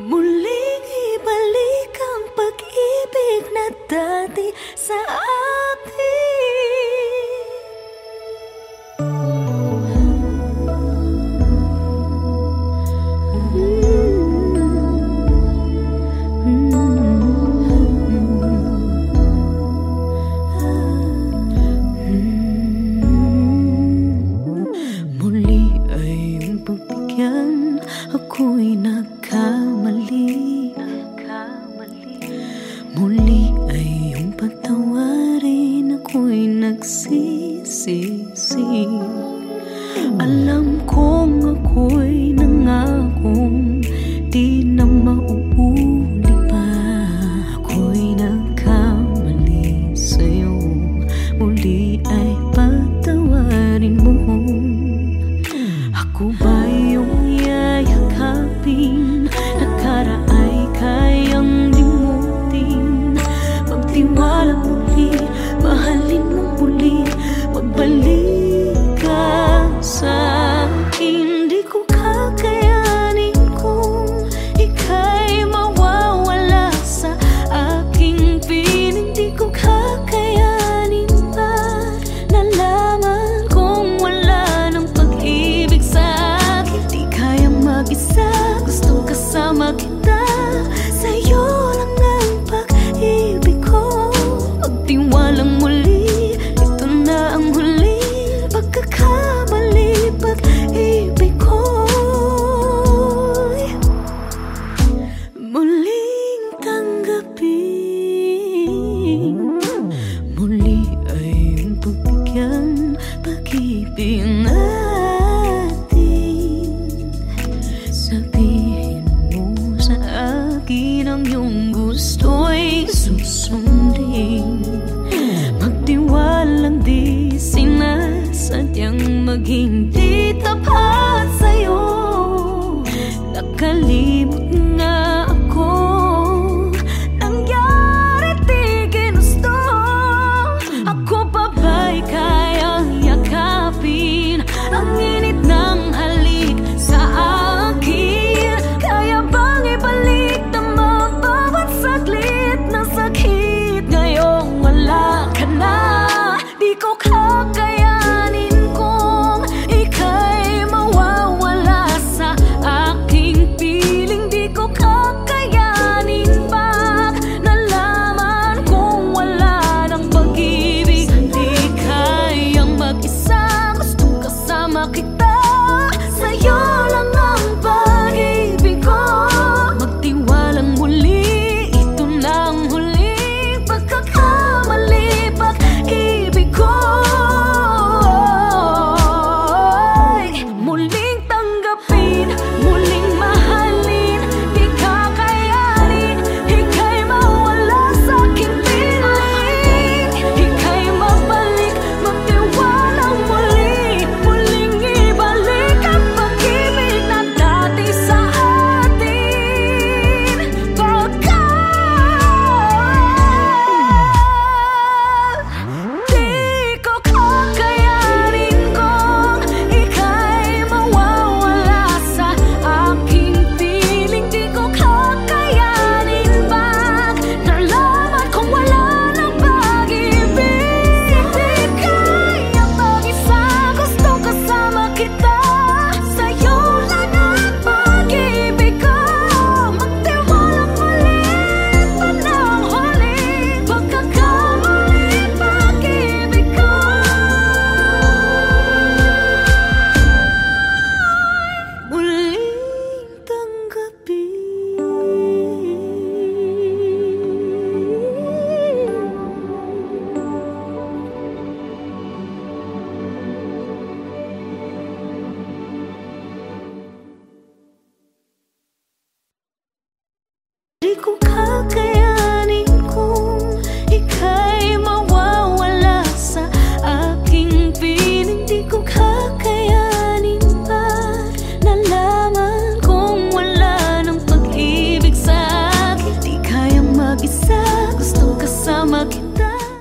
Muling ibalik ang pag-ibig na dati sa akin Muli ay iyong patawarin ako'y nagsisisi. Alam kong ako'y eucalipto.